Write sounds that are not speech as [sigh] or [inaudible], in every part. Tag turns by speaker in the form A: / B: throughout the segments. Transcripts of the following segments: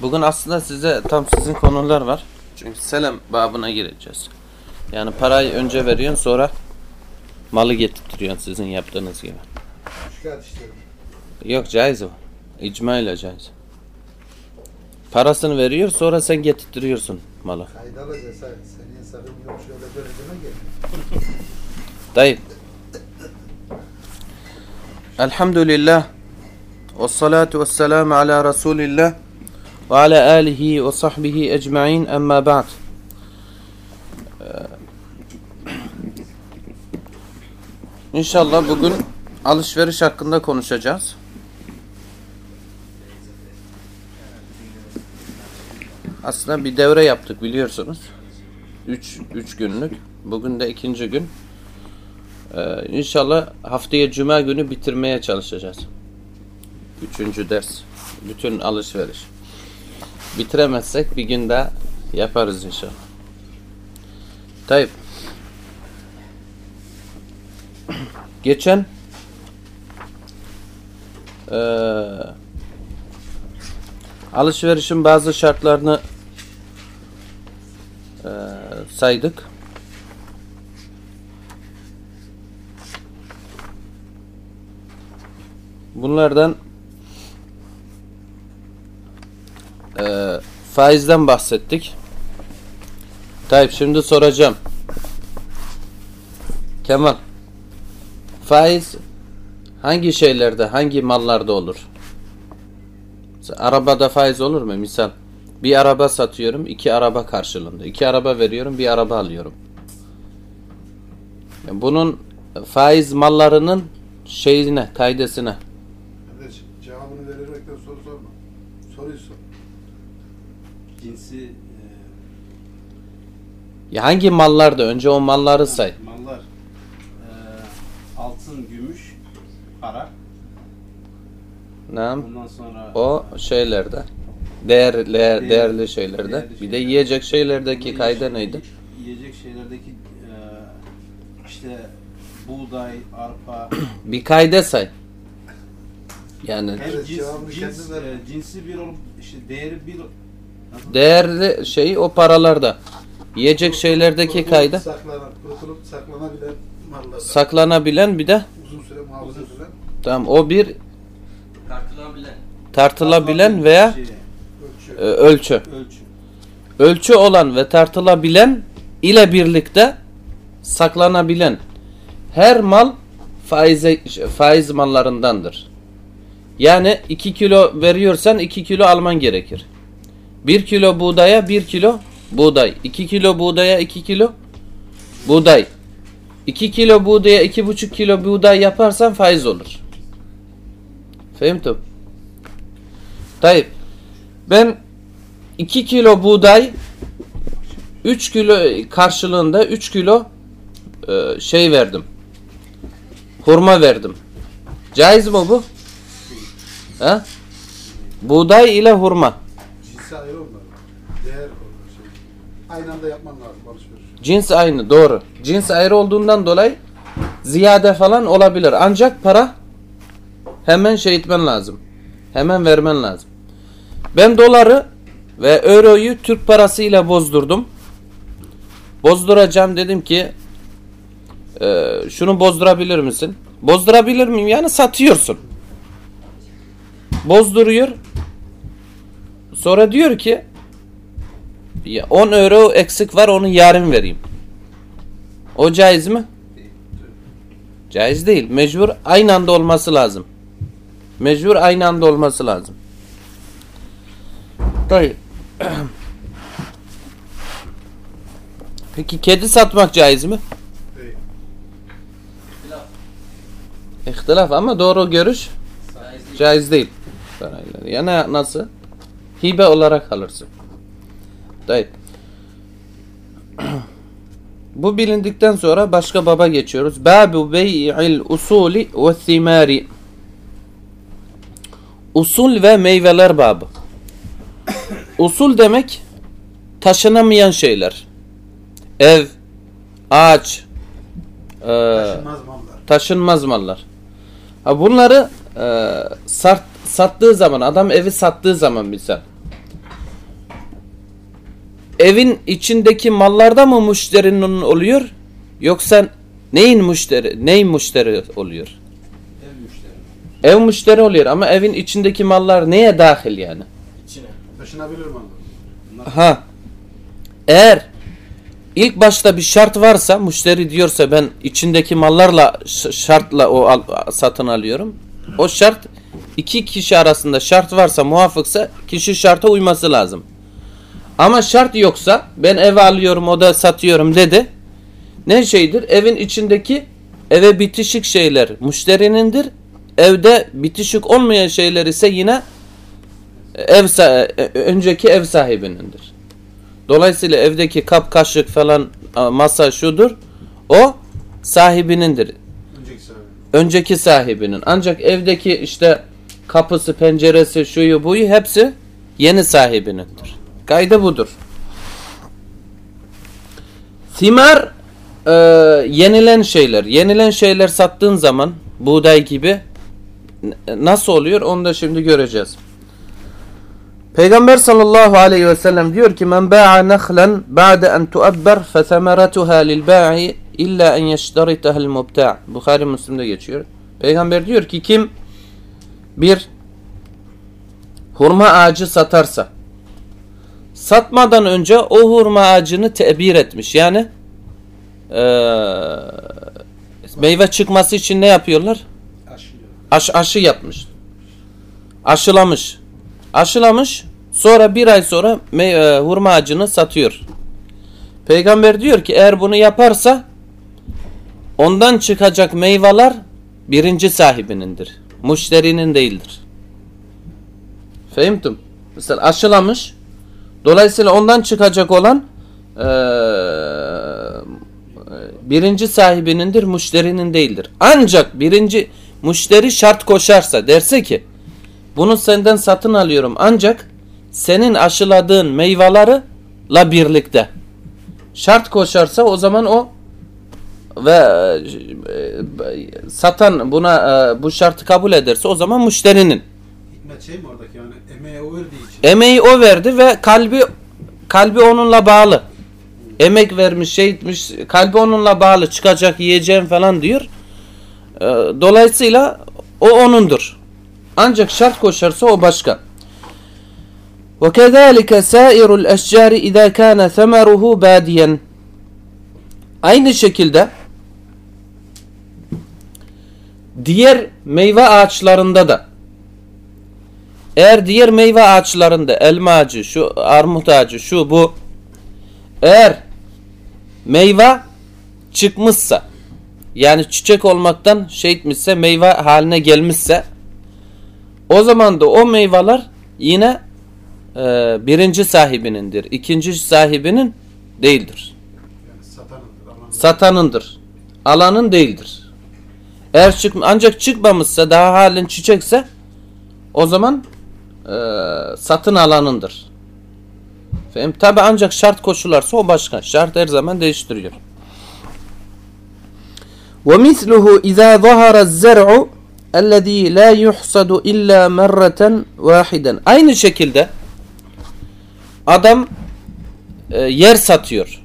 A: Bugün aslında size tam sizin konular var. Çünkü selam babına gireceğiz. Yani parayı önce veriyorsun sonra malı getirtiyorsun sizin yaptığınız gibi.
B: Şikayet istiyorum.
A: Yok caiz o. İcma ile caiz. Parasını veriyor sonra sen getirtiyorsun malı.
B: Kaydalı cesaret. Senin sakın yok şöyle böyle deme gel. [laughs]
A: Dayı. Elhamdülillah. Ve salatu ve selamu ala Resulillah ve ala alihi ve sahbihi ecmain emma ba'd. Ee, inşallah bugün alışveriş hakkında konuşacağız. Aslında bir devre yaptık biliyorsunuz. 3 3 günlük. Bugün de ikinci gün. Ee, inşallah haftaya cuma günü bitirmeye çalışacağız. Üçüncü ders. Bütün alışveriş. Bitiremezsek bir gün daha yaparız inşallah. Tayyip. Geçen eee alışverişin bazı şartlarını eee, saydık. Bunlardan eee, faizden bahsettik. Tayyip şimdi soracağım. Kemal faiz hangi şeylerde, hangi mallarda olur? Mesela arabada faiz olur mu? Misal bir araba satıyorum, iki araba karşılığında. İki araba veriyorum, bir araba alıyorum. Bunun faiz mallarının şeyine, kaidesine. Ya hangi mallarda? Önce o malları say.
C: mallar e, altın, gümüş, para.
A: Ne?
C: Ondan sonra
A: O şeylerde. Değer, değer,
C: Değer-
A: değerli şeylerde.
C: değerli
A: Bir de yiyecek şeylerdeki
C: yiyecek-
A: kayda neydi?
C: Yiyecek şeylerdeki e, işte buğday, arpa, [clears throat]
A: Bir kayda say. Yani
B: Evet,
C: cins, cins, e, cinsi bir olup işte değeri bir Nasıl?
A: değerli şey o paralarda. Yiyecek şeylerdeki kayda
B: Saklanan, kurutulup saklanabilen mallar.
A: saklanabilen bir de
B: Uzun süre muhafaza edilen
A: tamam o bir
D: Tartılabilen.
A: tartılabilen veya
C: şey,
B: ölçü.
A: ölçü.
C: ölçü.
A: Ölçü olan ve tartılabilen ile birlikte saklanabilen her mal faize, faiz mallarındandır. Yani 2 kilo veriyorsan 2 kilo alman gerekir. 1 kilo buğdaya 1 kilo buğday. 2 kilo buğdaya 2 kilo buğday. 2 kilo buğdaya 2,5 kilo buğday yaparsan faiz olur. Fehmtum? Tayyip. Ben 2 kilo buğday 3 kilo karşılığında 3 kilo e, şey verdim. Hurma verdim. Caiz mi bu? Ha? Buğday ile hurma.
B: Cinsi ayrı onlar. Değer onlar şey. Aynı anda yapman lazım alışveriş.
A: Cins aynı doğru. Cins ayrı olduğundan dolayı ziyade falan olabilir. Ancak para hemen şey etmen lazım. Hemen vermen lazım. Ben doları ve euroyu Türk parasıyla bozdurdum. Bozduracağım dedim ki e, şunu bozdurabilir misin? Bozdurabilir miyim? Yani satıyorsun. Bozduruyor. Sonra diyor ki 10 euro eksik var onu yarın vereyim. O caiz mi? Caiz değil. Mecbur aynı anda olması lazım. Mecbur aynı anda olması lazım. Tabii. [clears throat] Peki kedi satmak caiz mi?
B: Değil.
A: İhtilaf ama doğru görüş
D: Caiz değil.
A: caiz değil. Ya ne, nasıl? Hibe olarak alırsın. Tayyip. Bu bilindikten sonra başka baba geçiyoruz. Babu bey'il usuli ve thimari. Usul ve meyveler babı. Usul demek taşınamayan şeyler. Ev, ağaç, e,
B: Taşınmaz mallar.
A: taşınmaz mallar. Ha bunları e, sart, sattığı zaman adam evi sattığı zaman misal evin içindeki mallarda mı müşterinin oluyor? Yoksa neyin müşteri, neyin müşteri oluyor?
C: Ev müşteri.
A: Ev müşteri oluyor ama evin içindeki mallar neye dahil yani?
D: İçine.
B: Taşınabilir mi?
A: Ha. Eğer ilk başta bir şart varsa müşteri diyorsa ben içindeki mallarla şartla o al- satın alıyorum. O şart iki kişi arasında şart varsa muvafıksa kişi şarta uyması lazım. Ama şart yoksa ben eve alıyorum o da satıyorum dedi. Ne şeydir? Evin içindeki eve bitişik şeyler müşterinindir. Evde bitişik olmayan şeyler ise yine ev e- önceki ev sahibinindir. Dolayısıyla evdeki kap kaşık falan masa şudur. O sahibinindir.
B: Önceki sahibi.
A: Önceki sahibinin. Ancak evdeki işte kapısı, penceresi, şuyu buyu hepsi yeni sahibinindir. Kaydı budur. Thimar e, yenilen şeyler. Yenilen şeyler sattığın zaman buğday gibi nasıl oluyor onu da şimdi göreceğiz. Peygamber sallallahu aleyhi ve sellem diyor ki men ba'a nahlen ba'de en tuabber fe semeratuha lil ba'i illa en yeşteritaha al mubta' Bukhari Müslim'de geçiyor. Peygamber diyor ki kim bir hurma ağacı satarsa satmadan önce o hurma ağacını tebir etmiş. Yani eee, meyve çıkması için ne yapıyorlar? Aş, aşı yapmış. Aşılamış. Aşılamış. Sonra bir ay sonra e, hurma ağacını satıyor. Peygamber diyor ki eğer bunu yaparsa ondan çıkacak meyveler birinci sahibinindir. Müşterinin değildir. Fehimtum? Mesela aşılamış. Dolayısıyla ondan çıkacak olan eee, birinci sahibinindir, müşterinin değildir. Ancak birinci müşteri şart koşarsa derse ki bunu senden satın alıyorum ancak senin aşıladığın meyveleri la birlikte şart koşarsa o zaman o ve e, satan buna e, bu şartı kabul ederse o zaman müşterinin
B: Hikmet şey mi oradaki yani emeğe o verdiği için.
A: emeği o verdi ve kalbi kalbi onunla bağlı. Emek vermiş, şey etmiş, kalbi onunla bağlı. Çıkacak, yiyeceğim falan diyor. Ee, dolayısıyla o onundur. Ancak şart koşarsa o başka. وَكَذَٰلِكَ سَائِرُ الْاَشْجَارِ اِذَا كَانَ ثَمَرُهُ بَادِيًا Aynı şekilde diğer meyve ağaçlarında da eğer diğer meyve ağaçlarında elma ağacı, şu armut ağacı, şu bu eğer meyve çıkmışsa yani çiçek olmaktan şey etmişse meyve haline gelmişse o zaman da o meyveler yine e, birinci sahibinindir. ikinci sahibinin değildir.
B: Yani satanındır. Alan
A: Satanındır. Alanın değildir. Eğer çık ancak çıkmamışsa daha halen çiçekse o zaman e, satın alanındır. Fehim? Tabi ancak şart koşularsa o başka. Şart her zaman değiştiriyor. وَمِثْلُهُ اِذَا ظَهَرَ الزَّرْعُ اَلَّذ۪ي لَا يُحْصَدُ اِلَّا مَرَّةً وَاحِدًا Aynı şekilde adam e, yer satıyor.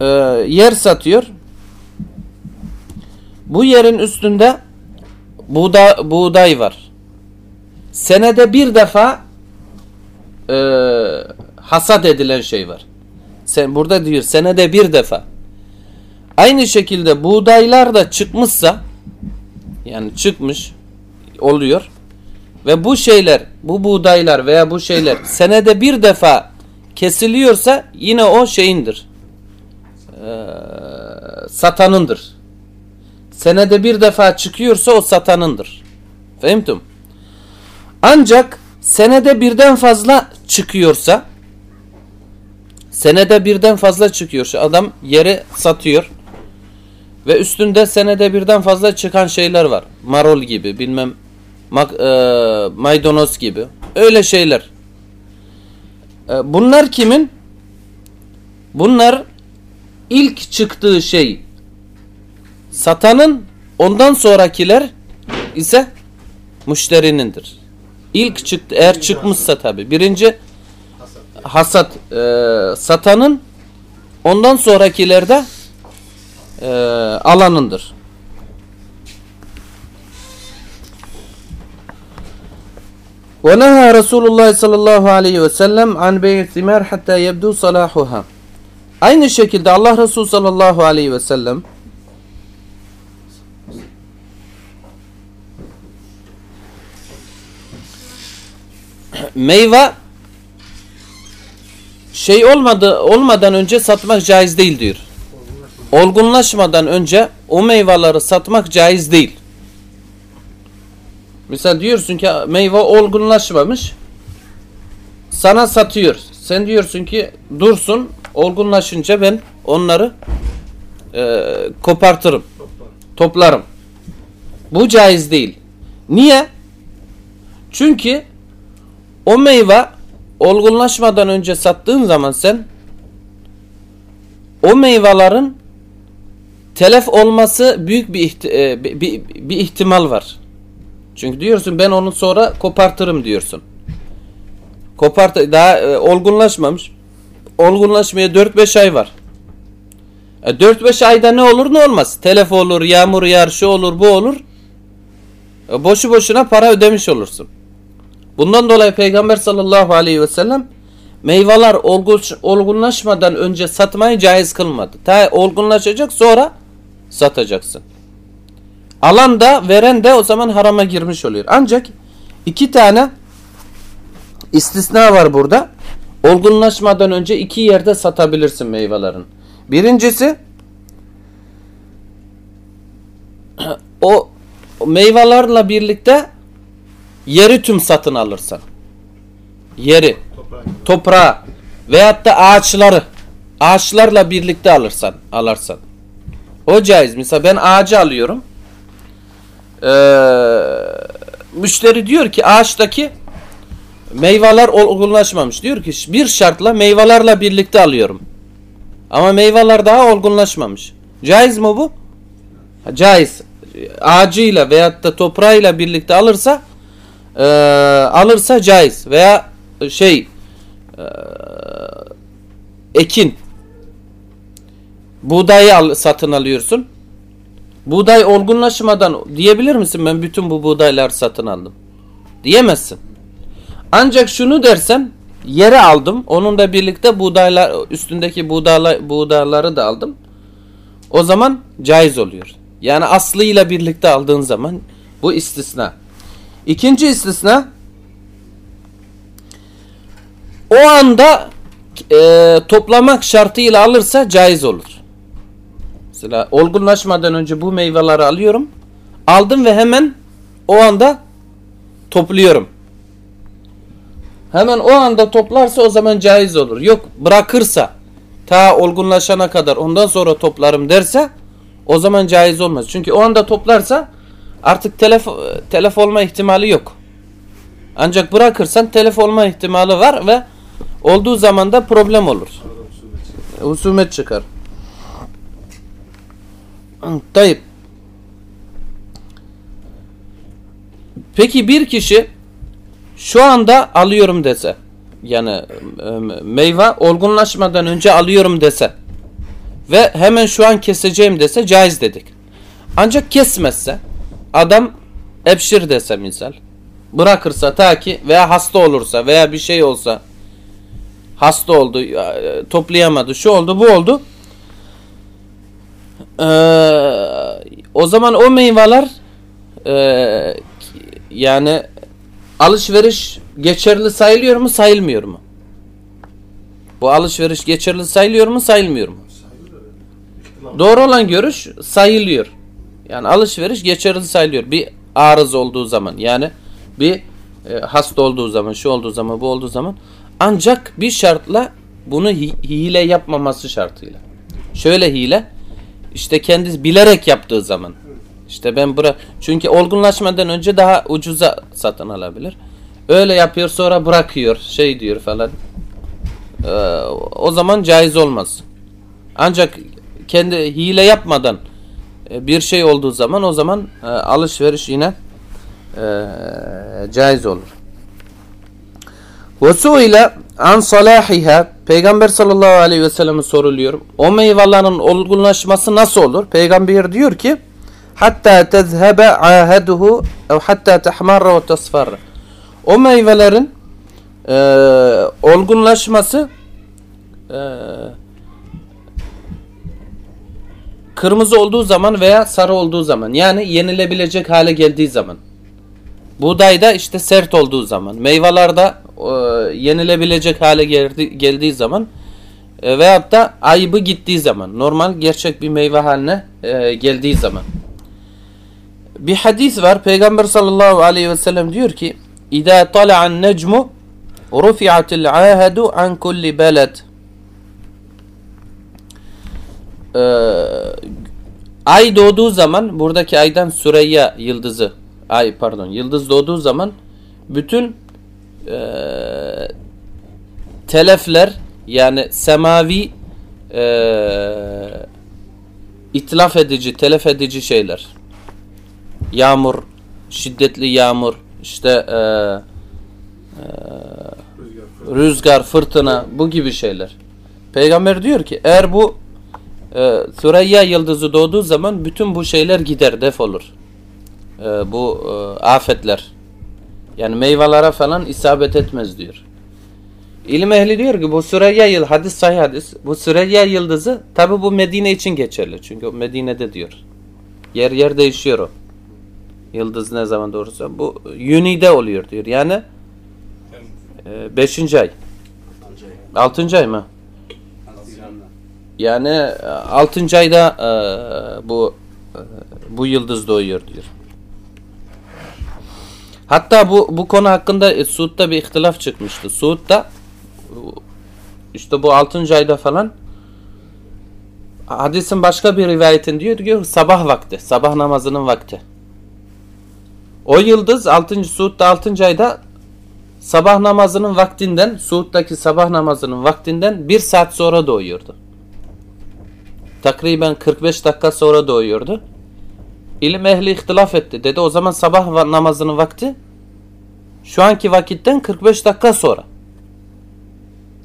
A: E, yer satıyor. Bu yerin üstünde buğda, buğday var. Senede bir defa e, hasat edilen şey var. Sen burada diyor senede bir defa. Aynı şekilde buğdaylar da çıkmışsa yani çıkmış oluyor ve bu şeyler bu buğdaylar veya bu şeyler senede bir defa kesiliyorsa yine o şeyindir. Ee, satanındır. Senede bir defa çıkıyorsa o satanındır. Fehimtum? Ancak senede birden fazla çıkıyorsa senede birden fazla çıkıyorsa adam yeri satıyor ve üstünde senede birden fazla çıkan şeyler var. Marol gibi bilmem mak, e, maydanoz gibi öyle şeyler. E, bunlar kimin? Bunlar ilk çıktığı şey satanın ondan sonrakiler ise müşterinindir. İlk çıktı eğer çıkmışsa tabi. Birinci
B: hasat.
A: hasat e, satanın ondan sonrakilerde e, alanındır. ونهى رسول الله صلى الله عليه وسلم عن بيع الثمار حتى يبدو صلاحها Aynı şekilde Allah Resulü sallallahu aleyhi ve sellem [clears throat] meyve şey olmadı olmadan önce satmak caiz değil diyor. Olgunlaşmadan önce o meyveleri satmak caiz değil. Mesela diyorsun ki meyve olgunlaşmamış. Sana satıyor. Sen diyorsun ki dursun olgunlaşınca ben onları e, kopartırım. Toplarım. Bu caiz değil. Niye? Çünkü o meyve olgunlaşmadan önce sattığın zaman sen o meyvelerin telef olması büyük bir, ihti- e, bir, bir, ihtimal var. Çünkü diyorsun ben onu sonra kopartırım diyorsun. Kopart daha e, olgunlaşmamış. Olgunlaşmaya 4-5 ay var. E, 4-5 ayda ne olur ne olmaz. Telef olur, yağmur yağar, şu olur, bu olur. E, boşu boşuna para ödemiş olursun. Bundan dolayı Peygamber sallallahu aleyhi ve sellem meyveler olgun- olgunlaşmadan önce satmayı caiz kılmadı. Ta olgunlaşacak sonra satacaksın. Alan da veren de o zaman harama girmiş oluyor. Ancak iki tane istisna var burada. Olgunlaşmadan önce iki yerde satabilirsin meyvelerin. Birincisi [clears throat] o meyvelerle birlikte yeri tüm satın alırsan. Yeri,
B: Toprağa
A: toprağı veyahut da ağaçları ağaçlarla birlikte alırsan, alarsan. O caiz. Mesela ben ağacı alıyorum. Ee, müşteri diyor ki ağaçtaki meyveler olgunlaşmamış. Diyor ki bir şartla meyvelerle birlikte alıyorum. Ama meyveler daha olgunlaşmamış. Caiz mi bu? Caiz. Ağacıyla veyahut da toprağıyla birlikte alırsa e, alırsa caiz veya şey e, ekin buğdayı al, satın alıyorsun. Buğday olgunlaşmadan diyebilir misin ben bütün bu buğdayları satın aldım? Diyemezsin. Ancak şunu dersen yere aldım. Onun da birlikte buğdaylar üstündeki buğdaylar, buğdayları da aldım. O zaman caiz oluyor. Yani aslıyla birlikte aldığın zaman bu istisna. İkinci istisna o anda e, toplamak şartıyla alırsa caiz olur. Mesela olgunlaşmadan önce bu meyveleri alıyorum. Aldım ve hemen o anda topluyorum. Hemen o anda toplarsa o zaman caiz olur. Yok bırakırsa ta olgunlaşana kadar ondan sonra toplarım derse o zaman caiz olmaz. Çünkü o anda toplarsa artık telef, telef olma ihtimali yok. Ancak bırakırsan telef olma ihtimali var ve olduğu zaman da problem olur.
B: Çıkıyor.
A: Husumet çıkar. Tayyip. Peki bir kişi şu anda alıyorum dese yani e, meyve olgunlaşmadan önce alıyorum dese ve hemen şu an keseceğim dese caiz dedik. Ancak kesmezse adam epşir dese misal bırakırsa ta ki veya hasta olursa veya bir şey olsa hasta oldu e, toplayamadı şu oldu bu oldu Ee, o zaman o meyveler e, yani alışveriş geçerli sayılıyor mu sayılmıyor mu? Bu alışveriş geçerli sayılıyor mu sayılmıyor mu? Doğru olan görüş sayılıyor. Yani alışveriş geçerli sayılıyor. Bir arız olduğu zaman yani bir e, hasta olduğu zaman, şu olduğu zaman, bu olduğu zaman ancak bir şartla bunu hi- hile yapmaması şartıyla. Şöyle hile işte kendisi bilerek yaptığı zaman. İşte ben bırak çünkü olgunlaşmadan önce daha ucuza satın alabilir. Öyle yapıyor sonra bırakıyor şey diyor falan. Ee, o zaman caiz olmaz. Ancak kendi hile yapmadan e, bir şey olduğu zaman o zaman e, alışveriş yine e, caiz olur. Ve suile an salahiha Peygamber sallallahu aleyhi ve selleme soruluyor. O meyvelerin olgunlaşması nasıl olur? Peygamber diyor ki hatta tezhebe aheduhu hatta tehmarra ve tasfarra. O meyvelerin e, olgunlaşması e, kırmızı olduğu zaman veya sarı olduğu zaman yani yenilebilecek hale geldiği zaman. Buğdayda işte sert olduğu zaman, meyvelerde e, yenilebilecek hale geldi, geldiği zaman e, veyahut da ayıbı gittiği zaman, normal gerçek bir meyve haline e, geldiği zaman. Bir hadis var. Peygamber sallallahu aleyhi ve sellem diyor ki: "İza tala'an necmu rufi'atil ahadu an kulli beled." Ee, ay doğduğu zaman buradaki aydan Süreyya yıldızı ay pardon yıldız doğduğu zaman bütün e, telefler yani semavi e, itlaf edici, telef edici şeyler. Yağmur, şiddetli yağmur, işte e, e,
B: rüzgar,
A: fırtına bu gibi şeyler. Peygamber diyor ki eğer bu e, Süreyya yıldızı doğduğu zaman bütün bu şeyler gider, defolur. E, bu e, afetler. Yani meyvelere falan isabet etmez diyor. İlim ehli diyor ki bu Süreyya yıl hadis sahih hadis. Bu Süreyya yıldızı tabi bu Medine için geçerli. Çünkü Medine'de diyor. Yer yer değişiyor o. Yıldız ne zaman doğursa. Bu Yuni'de oluyor diyor. Yani 5. ay. 6. ay mı? Yani 6. ayda e, bu e, bu yıldız doğuyor diyor. Hatta bu bu konu hakkında e, Suud'da bir ihtilaf çıkmıştı. Suud'da işte bu 6. ayda falan hadisin başka bir rivayetin diyor diyor sabah vakti, sabah namazının vakti. O yıldız 6. Suud'da 6. ayda sabah namazının vaktinden Suud'daki sabah namazının vaktinden bir saat sonra doğuyordu. Takriben 45 dakika sonra doğuyordu. İlim ehli ihtilaf etti. Dedi o zaman sabah va- namazının vakti şu anki vakitten 45 dakika sonra.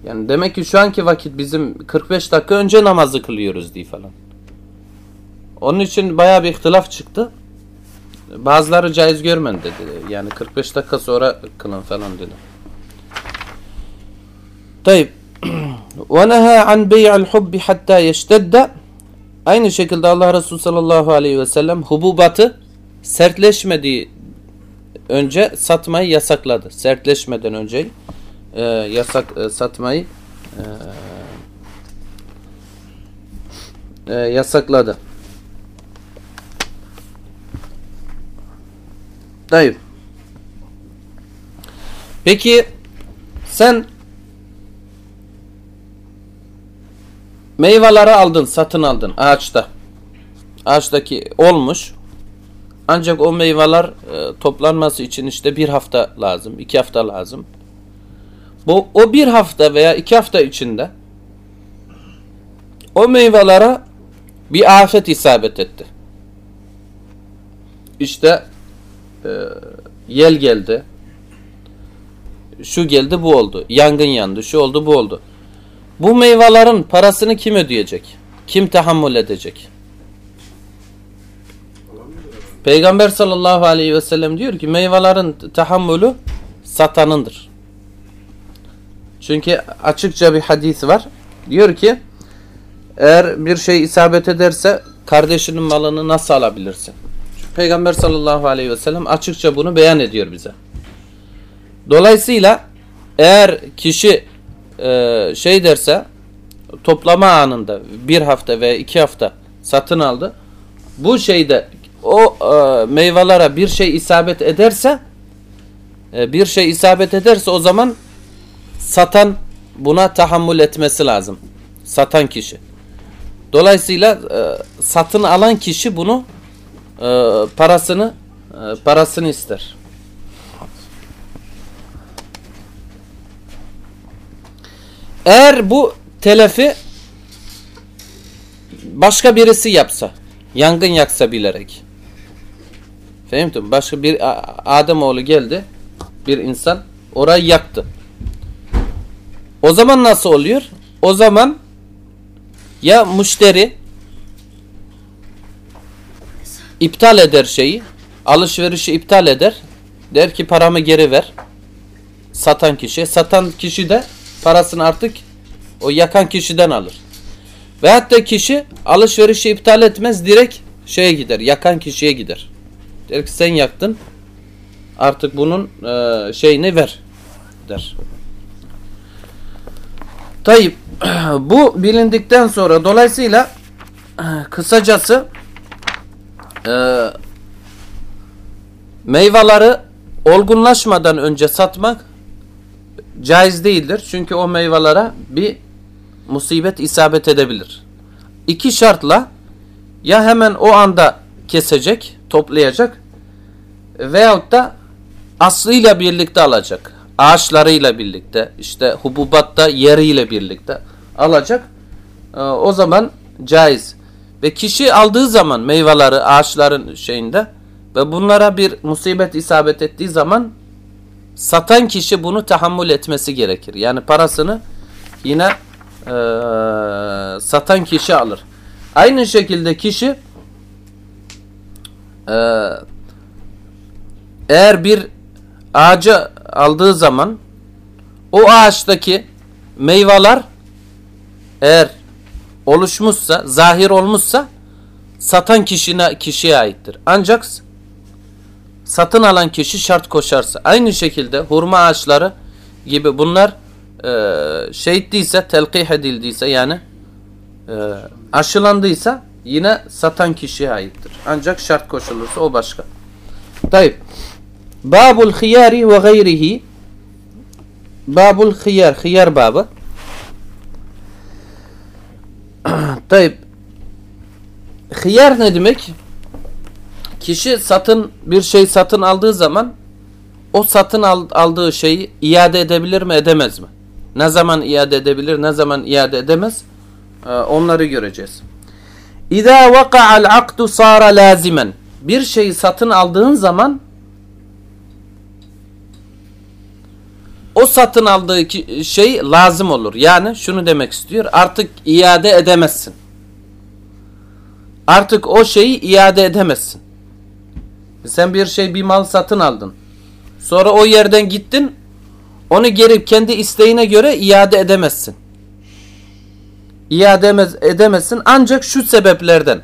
A: Yani demek ki şu anki vakit bizim 45 dakika önce namazı kılıyoruz diye falan. Onun için baya bir ihtilaf çıktı. Bazıları caiz görmedi dedi. Yani 45 dakika sonra kılın falan dedi. Tayyip. وَنَهَا عَنْ بَيْعَ الْحُبِّ حَتَّى يَشْتَدَّ Aynı şekilde Allah Resulü sallallahu aleyhi ve sellem hububatı sertleşmediği önce satmayı yasakladı. Sertleşmeden önce e, yasak e, satmayı e, e, yasakladı. Dayı. Peki sen meyveleri aldın, satın aldın ağaçta. Ağaçtaki olmuş. Ancak o meyveler e, toplanması için işte bir hafta lazım, iki hafta lazım. Bu o bir hafta veya iki hafta içinde o meyvelere bir afet isabet etti. İşte e, yel geldi, şu geldi, bu oldu. Yangın yandı, şu oldu, bu oldu. Bu meyvelerin parasını kim ödeyecek? Kim tahammül edecek? Peygamber sallallahu aleyhi ve sellem diyor ki meyvelerin tahammülü satanındır. Çünkü açıkça bir hadis var. Diyor ki eğer bir şey isabet ederse kardeşinin malını nasıl alabilirsin? Peygamber sallallahu aleyhi ve sellem açıkça bunu beyan ediyor bize. Dolayısıyla eğer kişi e, şey derse toplama anında bir hafta veya iki hafta satın aldı. Bu şeyde o e, meyvelere bir şey isabet ederse e, bir şey isabet ederse o zaman satan buna tahammül etmesi lazım. Satan kişi. Dolayısıyla e, satın alan kişi bunu e, parasını e, parasını ister. Eğer bu telefi başka birisi yapsa, yangın yaksa bilerek. Fehmtim? Başka bir Ademoğlu geldi, bir insan orayı yaktı. O zaman nasıl oluyor? O zaman ya müşteri iptal eder şeyi, alışverişi iptal eder. Der ki paramı geri ver. Satan kişi. Satan kişi de parasını artık o yakan kişiden alır. Ve hatta kişi alışverişi iptal etmez direkt şeye gider. Yakan kişiye gider. Der ki sen yaktın. Artık bunun e, şeyini ver der. Tayyip [clears throat] bu bilindikten sonra dolayısıyla [clears throat] kısacası e, meyveleri olgunlaşmadan önce satmak caiz değildir. Çünkü o meyvelere bir musibet isabet edebilir. İki şartla ya hemen o anda kesecek, toplayacak veyahut da aslıyla birlikte alacak. Ağaçlarıyla birlikte, işte hububatta yeriyle birlikte alacak. Ee, o zaman caiz. Ve kişi aldığı zaman meyveleri ağaçların şeyinde ve bunlara bir musibet isabet ettiği zaman satan kişi bunu tahammül etmesi gerekir. Yani parasını yine e, satan kişi alır. Aynı şekilde kişi e, eğer bir ağacı aldığı zaman o ağaçtaki meyveler eğer oluşmuşsa, zahir olmuşsa satan kişine, kişiye aittir. Ancak satın alan kişi şart koşarsa. Aynı şekilde hurma ağaçları gibi bunlar e, şehitliyse, telkih edildiyse yani e, aşılandıysa yine satan kişiye aittir. Ancak şart koşulursa o başka. Tayyip. Babul hiyari ve gayrihi Babul hiyar, hiyar babı. [clears throat] Tayyip. Hiyar ne demek? Kişi satın bir şey satın aldığı zaman o satın aldığı şeyi iade edebilir mi edemez mi? Ne zaman iade edebilir ne zaman iade edemez? Ee, onları göreceğiz. İza vaka'al akdu sara lazimen. Bir şeyi satın aldığın zaman o satın aldığı şey lazım olur. Yani şunu demek istiyor. Artık iade edemezsin. Artık o şeyi iade edemezsin. Sen bir şey bir mal satın aldın. Sonra o yerden gittin. Onu geri kendi isteğine göre iade edemezsin. İade edemezsin ancak şu sebeplerden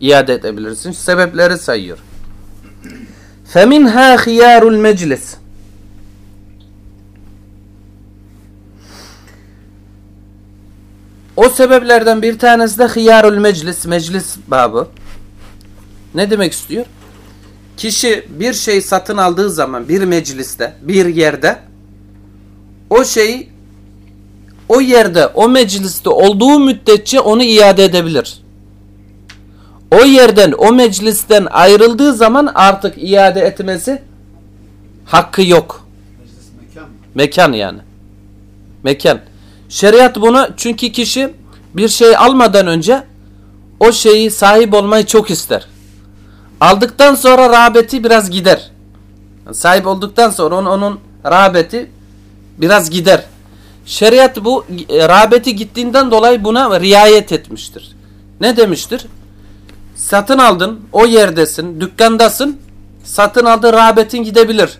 A: iade edebilirsin. Şu sebepleri sayıyor. فَمِنْهَا خِيَارُ الْمَجْلِسِ O sebeplerden bir tanesi de hıyarul meclis, meclis babı. Ne demek istiyor? Kişi bir şey satın aldığı zaman bir mecliste, bir yerde o şeyi o yerde, o mecliste olduğu müddetçe onu iade edebilir. O yerden, o meclisten ayrıldığı zaman artık iade etmesi hakkı yok.
B: Mekan?
A: Mekan yani. Mekan. Şeriat bunu çünkü kişi bir şey almadan önce o şeyi sahip olmayı çok ister. Aldıktan sonra rağbeti biraz gider. Sahip olduktan sonra onun, onun rağbeti biraz gider. Şeriat bu e, rağbeti gittiğinden dolayı buna riayet etmiştir. Ne demiştir? Satın aldın, o yerdesin, dükkandasın, satın aldı rağbetin gidebilir.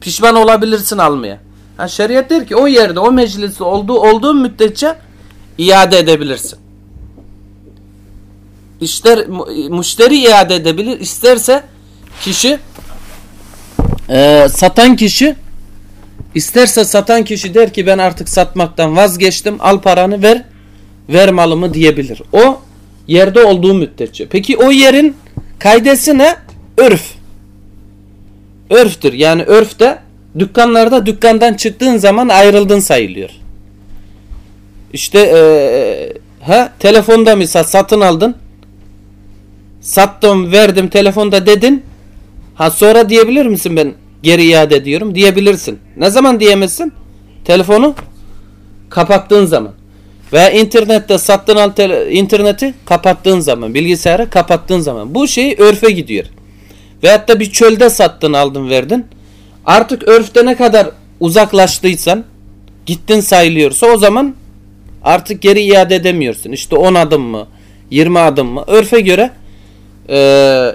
A: Pişman olabilirsin almaya. Ha, şeriat der ki o yerde, o mecliste olduğu, olduğu müddetçe iade edebilirsin. İster müşteri iade edebilir, isterse kişi e, satan kişi isterse satan kişi der ki ben artık satmaktan vazgeçtim, al paranı ver, ver malımı diyebilir. O yerde olduğu müddetçe. Peki o yerin kaydesi ne? Örf. Örftür. Yani örfte dükkanlarda dükkandan çıktığın zaman ayrıldın sayılıyor. İşte ee, ha telefonda misal satın aldın. Sattım, verdim telefonda dedin. Ha sonra diyebilir misin ben geri iade ediyorum? Diyebilirsin. Ne zaman diyemezsin? Telefonu kapattığın zaman. Veya internette sattığın al interneti kapattığın zaman, bilgisayarı kapattığın zaman. Bu şey örfe gidiyor. Veyahut da bir çölde sattın, aldın, verdin. Artık örfte ne kadar uzaklaştıysan, gittin sayılıyorsa o zaman artık geri iade edemiyorsun. İşte 10 adım mı 20 adım mı örfe göre e,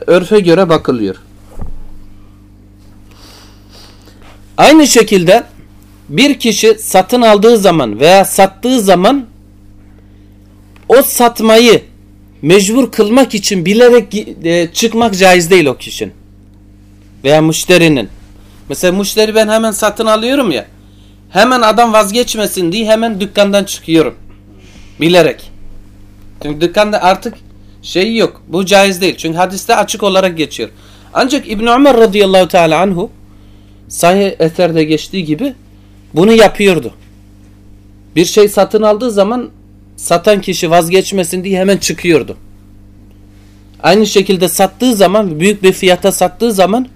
A: örfe göre bakılıyor. Aynı şekilde bir kişi satın aldığı zaman veya sattığı zaman o satmayı mecbur kılmak için bilerek e, çıkmak caiz değil o kişinin. Veya müşterinin. Mesela müşteri ben hemen satın alıyorum ya. Hemen adam vazgeçmesin diye hemen dükkandan çıkıyorum. Bilerek. Çünkü dükkanda artık şey yok. Bu caiz değil. Çünkü hadiste açık olarak geçiyor. Ancak İbn Ömer radıyallahu teala anhu sahih eserde geçtiği gibi bunu yapıyordu. Bir şey satın aldığı zaman satan kişi vazgeçmesin diye hemen çıkıyordu. Aynı şekilde sattığı zaman büyük bir fiyata sattığı zaman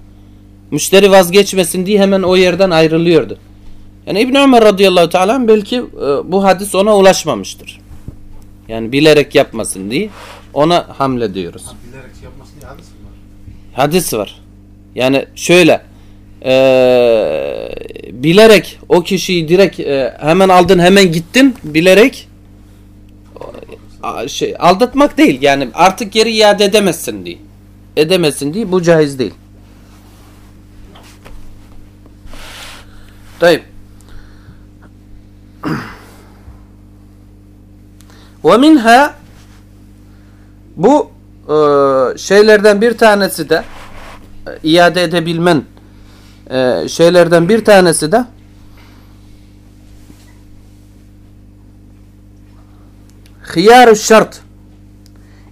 A: müşteri vazgeçmesin diye hemen o yerden ayrılıyordu. Yani İbn Ömer radıyallahu teala belki e, bu hadis ona ulaşmamıştır. Yani bilerek yapmasın diye ona hamle diyoruz.
B: Bilerek şey hadis var?
A: Yani şöyle eee, bilerek o kişiyi direkt eee, hemen aldın hemen gittin bilerek şey aldatmak değil yani artık geri iade edemezsin diye. Edemezsin diye bu caiz değil. Tayyip. [clears throat] Minha bu e, şeylerden bir tanesi de e, iade edebilmen e, şeylerden bir tanesi de hiyar şart.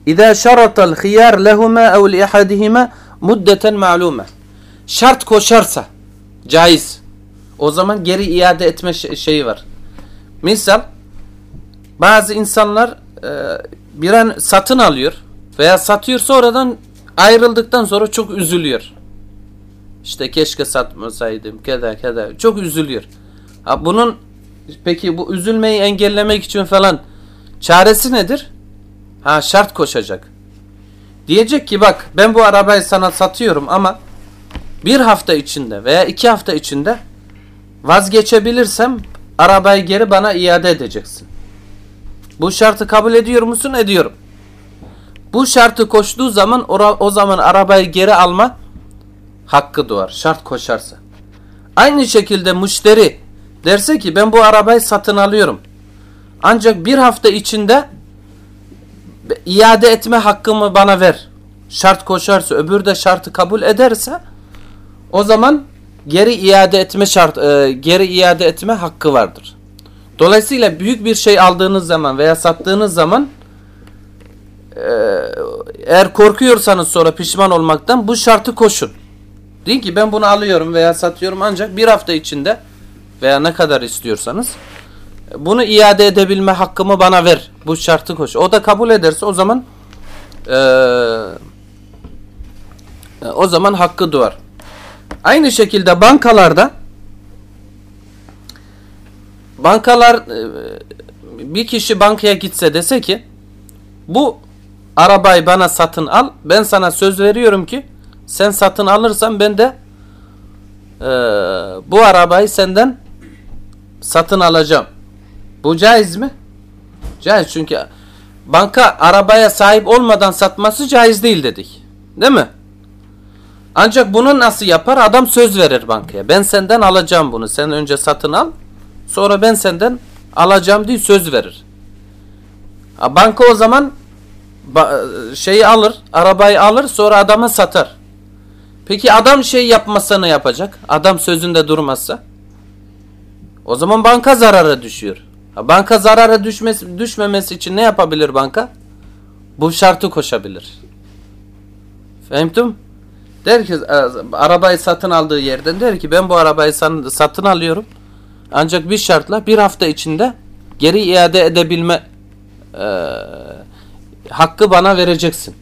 A: İza şaratal hiyar lehuma ev li ahadihima muddeten ma'lume. Şart koşarsa caiz. O zaman geri iade etme şeyi var. Misal bazı insanlar e, bir an satın alıyor veya satıyor sonradan ayrıldıktan sonra çok üzülüyor. İşte keşke satmasaydım keda keda çok üzülüyor. Ha bunun peki bu üzülmeyi engellemek için falan çaresi nedir? Ha şart koşacak. Diyecek ki bak ben bu arabayı sana satıyorum ama bir hafta içinde veya iki hafta içinde vazgeçebilirsem arabayı geri bana iade edeceksin. Bu şartı kabul ediyor musun? Ediyorum. Bu şartı koştuğu zaman o zaman arabayı geri alma hakkı doğar. Şart koşarsa. Aynı şekilde müşteri derse ki ben bu arabayı satın alıyorum. Ancak bir hafta içinde iade etme hakkımı bana ver. Şart koşarsa öbür de şartı kabul ederse o zaman geri iade etme şart e, geri iade etme hakkı vardır. Dolayısıyla büyük bir şey aldığınız zaman veya sattığınız zaman e, eğer korkuyorsanız sonra pişman olmaktan bu şartı koşun. Deyin ki ben bunu alıyorum veya satıyorum ancak bir hafta içinde veya ne kadar istiyorsanız bunu iade edebilme hakkımı bana ver. Bu şartı koş. O da kabul ederse o zaman e, o zaman hakkı doğar. Aynı şekilde bankalarda bankalar e, bir kişi bankaya gitse dese ki bu arabayı bana satın al ben sana söz veriyorum ki sen satın alırsan ben de e, bu arabayı senden satın alacağım. Bu caiz mi? Caiz çünkü banka arabaya sahip olmadan satması caiz değil dedik. Değil mi? Ancak bunu nasıl yapar? Adam söz verir bankaya. Ben senden alacağım bunu. Sen önce satın al. Sonra ben senden alacağım diye söz verir. Banka o zaman şeyi alır, arabayı alır, sonra adama satar. Peki adam şey yapmazsa ne yapacak? Adam sözünde durmazsa? O zaman banka zarara düşüyor. Banka zarara düşmesi, düşmemesi için ne yapabilir banka? Bu şartı koşabilir. Fehmtum? Der ki e, arabayı satın aldığı yerden der ki ben bu arabayı satın alıyorum. Ancak bir şartla bir hafta içinde geri iade edebilme e, hakkı bana vereceksin.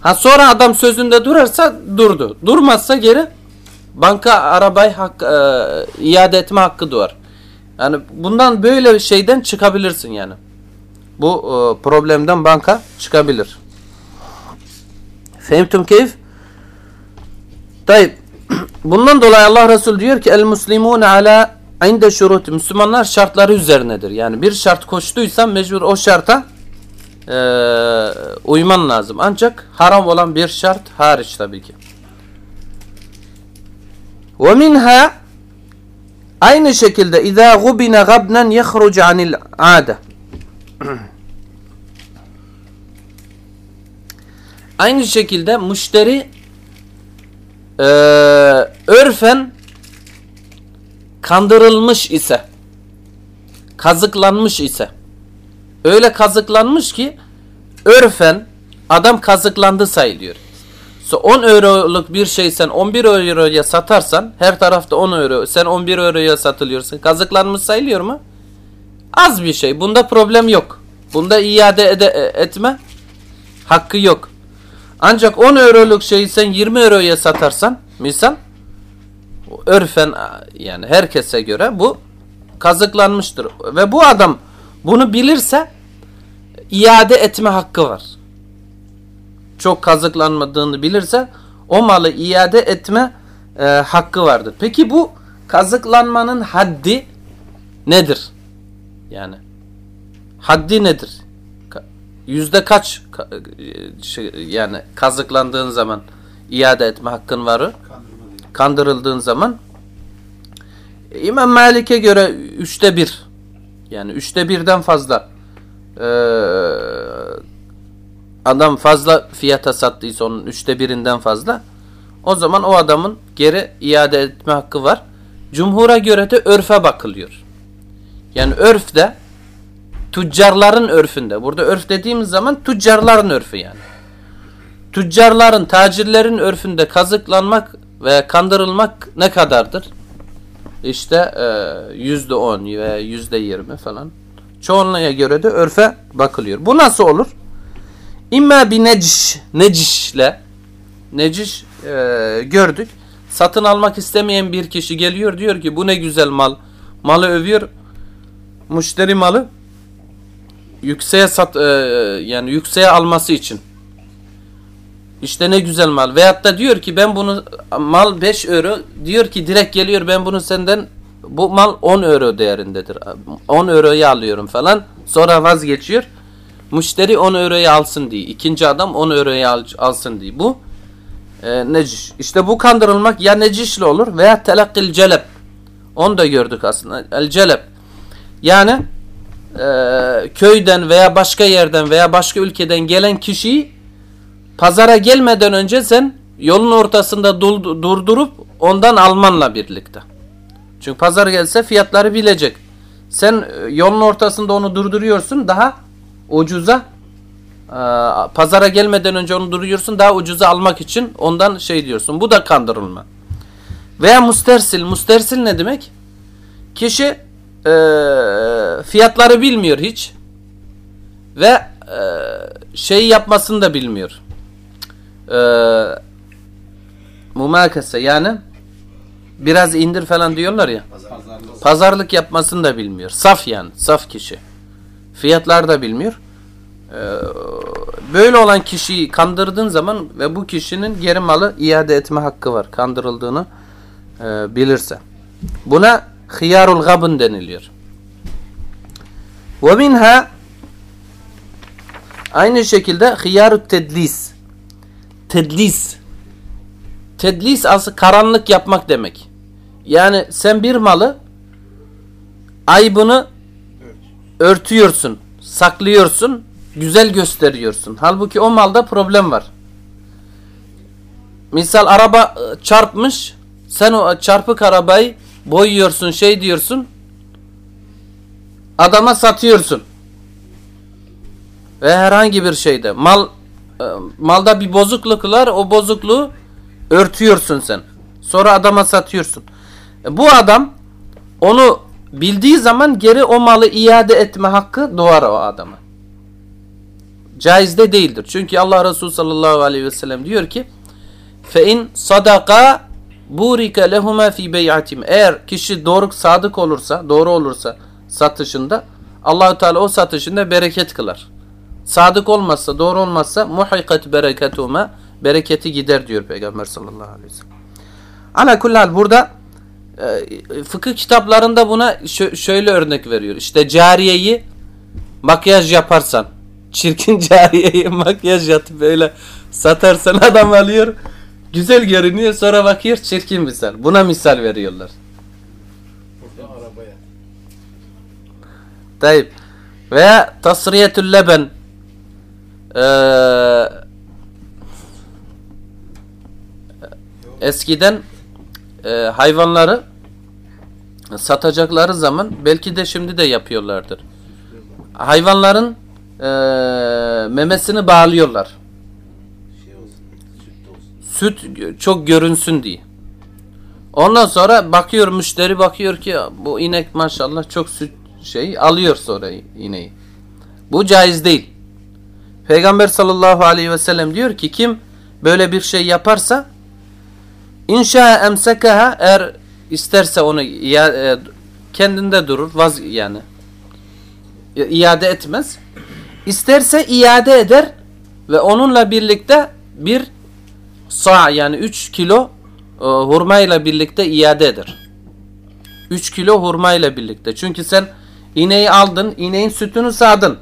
A: Ha sonra adam sözünde durarsa durdu. Durmazsa geri banka arabayı hak, e, iade etme hakkı doğar. Yani bundan böyle şeyden çıkabilirsin yani. Bu e, problemden banka çıkabilir. Fehmtum keyif? Tayyip. Bundan dolayı Allah Resulü diyor ki el muslimun ala inde şurut Müslümanlar şartları üzerinedir. Yani bir şart koştuysan mecbur o şarta e, uyman lazım. Ancak haram olan bir şart hariç tabii ki. Ve minha aynı şekilde izâ gubine gabnen yehruc anil ade. Aynı şekilde müşteri e, örfen kandırılmış ise kazıklanmış ise öyle kazıklanmış ki örfen adam kazıklandı sayılıyor. So 10 euroluk bir şey sen 11 euroya satarsan her tarafta 10 euro sen 11 euroya satılıyorsun. Kazıklanmış sayılıyor mu? Az bir şey. Bunda problem yok. Bunda iade ede, etme hakkı yok. Ancak 10 euroluk şeyi sen 20 euroya satarsan misal örfen yani herkese göre bu kazıklanmıştır. Ve bu adam bunu bilirse iade etme hakkı var. Çok kazıklanmadığını bilirse o malı iade etme e, hakkı vardır. Peki bu kazıklanmanın haddi nedir? Yani haddi nedir? Yüzde kaç şey, yani kazıklandığın zaman iade etme hakkın var? Kandırıldığın zaman İmam Malik'e göre üçte bir yani üçte birden fazla ee, adam fazla fiyata sattıysa onun üçte birinden fazla o zaman o adamın geri iade etme hakkı var. Cumhur'a göre de örfe bakılıyor. Yani örfde tüccarların örfünde. Burada örf dediğimiz zaman tüccarların örfü yani. Tüccarların, tacirlerin örfünde kazıklanmak ve kandırılmak ne kadardır? İşte yüzde on ve yüzde yirmi falan. Çoğunluğa göre de örfe bakılıyor. Bu nasıl olur? İmma bir neciş, necişle neciş e, gördük. Satın almak istemeyen bir kişi geliyor diyor ki bu ne güzel mal. Malı övüyor. Müşteri malı yükseğe sat e, yani yükseğe alması için. İşte ne güzel mal. Veyahut da diyor ki ben bunu mal 5 euro diyor ki direkt geliyor ben bunu senden bu mal 10 euro değerindedir. 10 euroya alıyorum falan. Sonra vazgeçiyor. Müşteri 10 euroya alsın diye. İkinci adam 10 euroya al, alsın diye. Bu e, neciş. İşte bu kandırılmak ya necişle olur veya telakkil celeb. Onu da gördük aslında. El celeb. Yani e, köyden veya başka yerden veya başka ülkeden gelen kişiyi pazara gelmeden önce sen yolun ortasında durdurup ondan almanla birlikte. Çünkü pazar gelse fiyatları bilecek. Sen yolun ortasında onu durduruyorsun daha ucuza pazara gelmeden önce onu duruyorsun daha ucuza almak için ondan şey diyorsun. Bu da kandırılma. Veya mustersil. Mustersil ne demek? Kişi e, fiyatları bilmiyor hiç. Ve e, şey yapmasını da bilmiyor. E, mumakese yani biraz indir falan diyorlar ya.
C: Pazarlık.
A: Pazarlık yapmasını da bilmiyor. Saf yani. Saf kişi. Fiyatlar da bilmiyor. Ee, böyle olan kişiyi kandırdığın zaman ve bu kişinin geri malı iade etme hakkı var. Kandırıldığını e, bilirse. Buna hıyarul gabın deniliyor. Ve minha aynı şekilde hıyarut tedlis. Tedlis. Tedlis aslında karanlık yapmak demek. Yani sen bir malı aybını örtüyorsun, saklıyorsun, güzel gösteriyorsun. Halbuki o malda problem var. Misal araba çarpmış, sen o çarpık arabayı boyuyorsun, şey diyorsun, adama satıyorsun. Ve herhangi bir şeyde mal malda bir bozukluk var, o bozukluğu örtüyorsun sen. Sonra adama satıyorsun. Bu adam onu bildiği zaman geri o malı iade etme hakkı doğar o adama. Caiz de değildir. Çünkü Allah Resulü sallallahu aleyhi ve sellem diyor ki فَاِنْ صَدَقَا burike lehuma fi beyatim. Eğer kişi doğru sadık olursa, doğru olursa satışında Allahü Teala o satışında bereket kılar. Sadık olmazsa, doğru olmazsa muhikat bereketuma bereketi gider diyor Peygamber sallallahu aleyhi ve sellem. Ala kullal burada e, fıkıh kitaplarında buna şöyle örnek veriyor. İşte cariyeyi makyaj yaparsan, çirkin [laughs] cariyeyi makyaj yatıp böyle satarsan adam alıyor güzel görünüyor sonra bakıyor çirkin misal. Buna misal veriyorlar.
B: Burada arabaya.
A: Tayyip. Veya tasriyetül leben Ee, eskiden e, hayvanları satacakları zaman belki de şimdi de yapıyorlardır. Hayvanların e, memesini bağlıyorlar. Süt çok görünsün diye. Ondan sonra bakıyor müşteri bakıyor ki bu inek maşallah çok süt şey alıyor sonra ineği. Bu caiz değil. Peygamber sallallahu aleyhi ve sellem diyor ki kim böyle bir şey yaparsa inşa emsekaha eğer isterse onu ya, e, kendinde durur vaz yani i- iade etmez. İsterse iade eder ve onunla birlikte bir sa yani 3 kilo e, hurma ile birlikte iade eder. 3 kilo hurma ile birlikte. Çünkü sen ineği aldın, ineğin sütünü sağdın.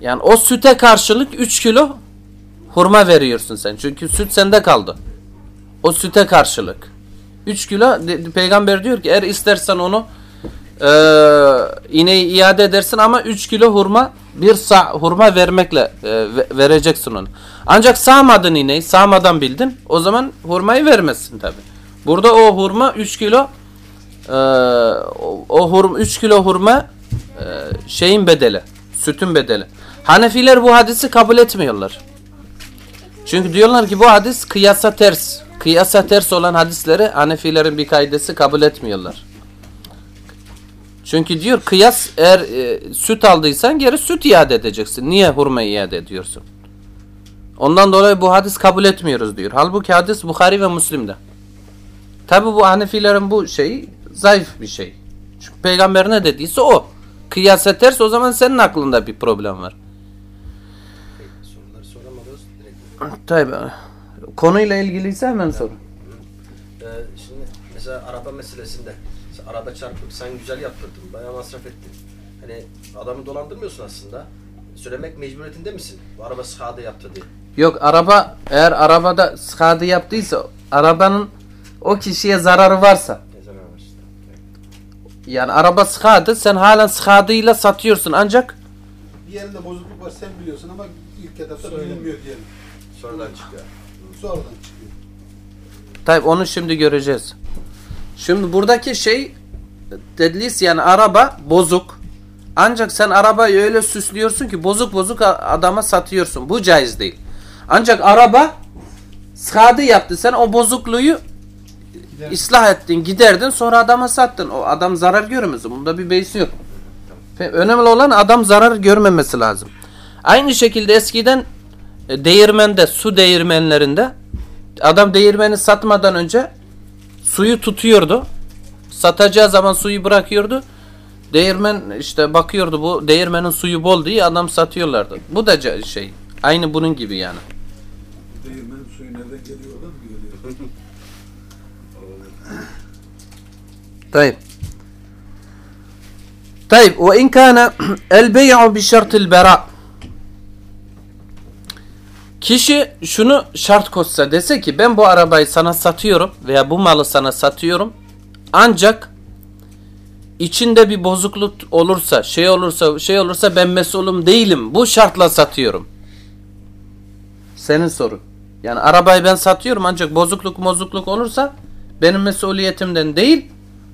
A: Yani o süte karşılık 3 kilo hurma veriyorsun sen. Çünkü süt sende kaldı. O süte karşılık. 3 kilo peygamber diyor ki eğer istersen onu e, ineği iade edersin ama 3 kilo hurma bir sa hurma vermekle e, ve- vereceksin onu. Ancak sağmadın ineği, sağmadan bildin. O zaman hurmayı vermezsin tabi. Burada o hurma 3 kilo e, o hurma 3 kilo hurma e, şeyin bedeli, sütün bedeli. Hanefiler bu hadisi kabul etmiyorlar. Çünkü diyorlar ki bu hadis kıyasa ters. Kıyasa ters olan hadisleri Hanefilerin bir kaidesi kabul etmiyorlar. Çünkü diyor kıyas eğer e, süt aldıysan geri süt iade edeceksin. Niye hurma iade ediyorsun? Ondan dolayı bu hadis kabul etmiyoruz diyor. Halbuki hadis Bukhari ve Müslim'de. Tabi bu Hanefilerin bu şeyi zayıf bir şey. Çünkü peygamber ne dediyse o. Kıyasa ters o zaman senin aklında bir problem var. Tabi. Konuyla ilgiliyse hemen sor.
D: Ee, şimdi mesela araba meselesinde araba çarpıp sen güzel yaptırdın, bayağı masraf ettin. Hani adamı dolandırmıyorsun aslında. Söylemek mecburiyetinde misin? Bu araba sade yaptı diye.
A: Yok araba eğer arabada skadi yaptıysa arabanın o kişiye zararı varsa
D: Ne zaman var işte.
A: Yani araba skadı sen halen skadıyla satıyorsun ancak
B: Bir yerinde bozukluk var sen biliyorsun ama ilk etapta bilinmiyor diyelim.
D: Sonradan çıkıyor.
B: Sonradan çıkıyor.
A: tabi onu şimdi göreceğiz. Şimdi buradaki şey tedlis yani araba bozuk. Ancak sen arabayı öyle süslüyorsun ki bozuk bozuk adama satıyorsun. Bu caiz değil. Ancak araba skadı yaptı. Sen o bozukluğu
B: Gider.
A: ıslah ettin, giderdin sonra adama sattın. O adam zarar görmez. Bunda bir beys yok. Önemli olan adam zarar görmemesi lazım. Aynı şekilde eskiden e, değirmende, su değirmenlerinde adam değirmeni satmadan önce suyu tutuyordu. Satacağı zaman suyu bırakıyordu. Değirmen işte bakıyordu bu değirmenin suyu bol diye adam satıyorlardı. Bu da şey aynı bunun gibi yani.
E: Değirmenin suyu nereden geliyor oradan geliyor? [laughs]
A: Tayyip. Tayyip ve in kana el bey'u bi şartil bera' Kişi şunu şart koşsa dese ki ben bu arabayı sana satıyorum veya bu malı sana satıyorum ancak içinde bir bozukluk olursa şey olursa şey olursa ben mesulum değilim bu şartla satıyorum. Senin sorun. Yani arabayı ben satıyorum ancak bozukluk bozukluk olursa benim mesuliyetimden değil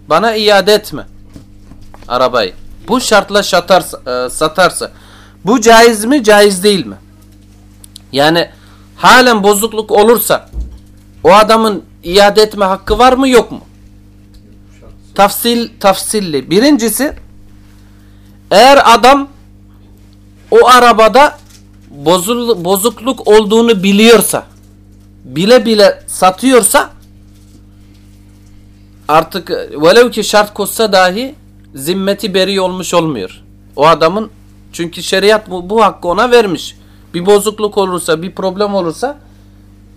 A: bana iade etme arabayı. Bu şartla şatarsa, e, satarsa bu caiz mi caiz değil mi? Yani halen bozukluk olursa o adamın iade etme hakkı var mı yok mu? Tafsil tafsilli. Birincisi eğer adam o arabada bozul, bozukluk olduğunu biliyorsa bile bile satıyorsa artık velev ki şart koşsa dahi zimmeti beri olmuş olmuyor. O adamın çünkü şeriat bu, bu hakkı ona vermiş. Bir bozukluk olursa, bir problem olursa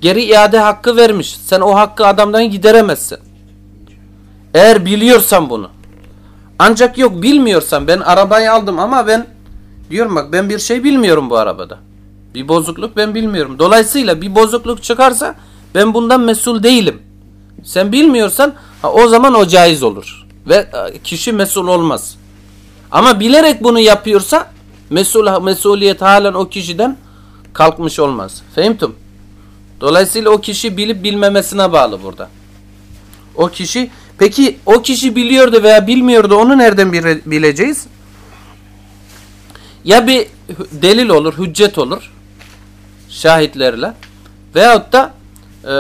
A: geri iade hakkı vermiş. Sen o hakkı adamdan gideremezsin. Eğer biliyorsan bunu. Ancak yok bilmiyorsan ben arabayı aldım ama ben diyorum bak ben bir şey bilmiyorum bu arabada. Bir bozukluk ben bilmiyorum. Dolayısıyla bir bozukluk çıkarsa ben bundan mesul değilim. Sen bilmiyorsan ha, o zaman o caiz olur. Ve e, kişi mesul olmaz. Ama bilerek bunu yapıyorsa mesul, mesuliyet halen o kişiden kalkmış olmaz. Fehimtum? Dolayısıyla o kişi bilip bilmemesine bağlı burada. O kişi peki o kişi biliyordu veya bilmiyordu onu nereden bile- bileceğiz? Ya bir delil olur, hüccet olur şahitlerle veyahut da eee,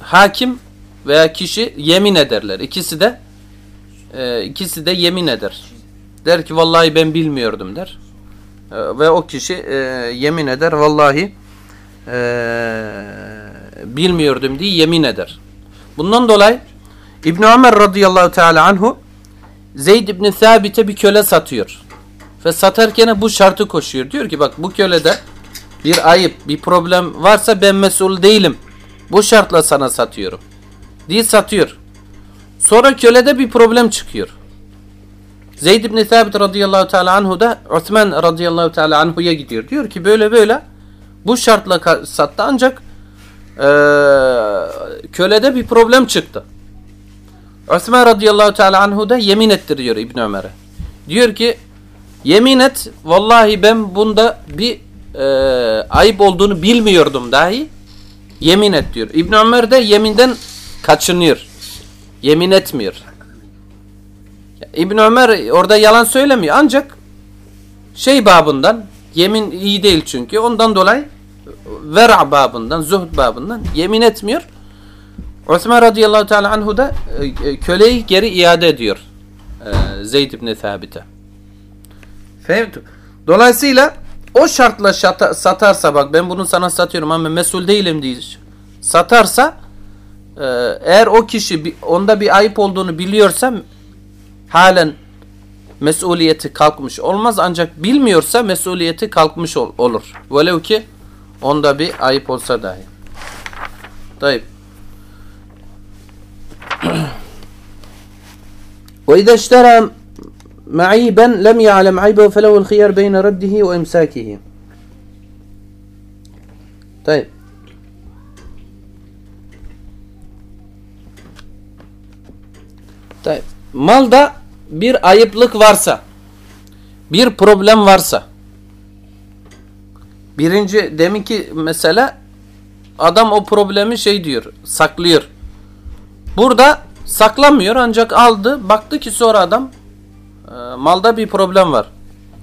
A: hakim veya kişi yemin ederler. İkisi de eee, ikisi de yemin eder. Der ki vallahi ben bilmiyordum der. Eee, ve o kişi eee, yemin eder vallahi eee, bilmiyordum diye yemin eder. Bundan dolayı İbn Ömer radıyallahu teala anhu Zeyd ibn Sabit'e bir köle satıyor. Ve satarken bu şartı koşuyor. Diyor ki bak bu kölede bir ayıp, bir problem varsa ben mesul değilim. Bu şartla sana satıyorum. Diye satıyor. Sonra kölede bir problem çıkıyor. Zeyd ibn Sabit radıyallahu teala anhu da Osman radıyallahu teala anhu'ya gidiyor. Diyor ki böyle böyle bu şartla sattı ancak eee, kölede bir problem çıktı. Osman radıyallahu teala anhu da yemin ettiriyor İbn Ömer'e. Diyor ki yemin et vallahi ben bunda bir eee, ayıp olduğunu bilmiyordum dahi. Yemin et diyor. İbn Ömer de yeminden kaçınıyor. Yemin etmiyor. İbn Ömer orada yalan söylemiyor ancak şey babından yemin iyi değil çünkü ondan dolayı vera babından zuhd babından yemin etmiyor. Osman radıyallahu teala anhu da e, e, köleyi geri iade ediyor. E, Zeyd ibn Thabit'e. Dolayısıyla o şartla şata- satarsa bak ben bunu sana satıyorum ama mesul değilim diye satarsa eğer o kişi onda bir ayıp olduğunu biliyorsa halen mesuliyeti kalkmış olmaz ancak bilmiyorsa mesuliyeti kalkmış ol- olur. Velev ki onda bir ayıp olsa dahi. Tayyip. وإذا اشترى معيبا لم يعلم عيبه فله الخيار بين رده وإمساكه طيب طيب malda bir ayıplık varsa bir problem varsa birinci deminki mesele adam o problemi şey diyor saklıyor. Burada saklamıyor ancak aldı baktı ki sonra adam e, malda bir problem var.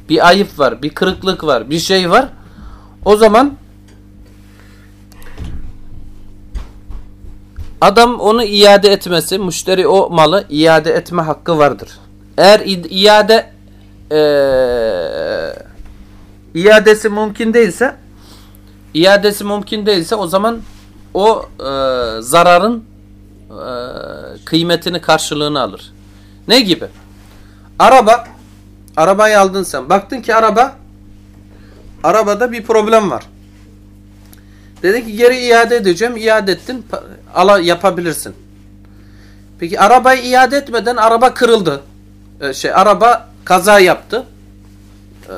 A: Bir ayıp var bir kırıklık var bir şey var. O zaman adam onu iade etmesi, müşteri o malı iade etme hakkı vardır. Eğer iade eee, iadesi mümkün değilse iadesi mümkün değilse o zaman o eee, zararın eee, kıymetini karşılığını alır. Ne gibi? Araba arabayı aldın sen. Baktın ki araba arabada bir problem var. Dedi ki geri iade edeceğim. İade ettin. Ala yapabilirsin. Peki arabayı iade etmeden araba kırıldı. Ee, şey araba kaza yaptı. Ee,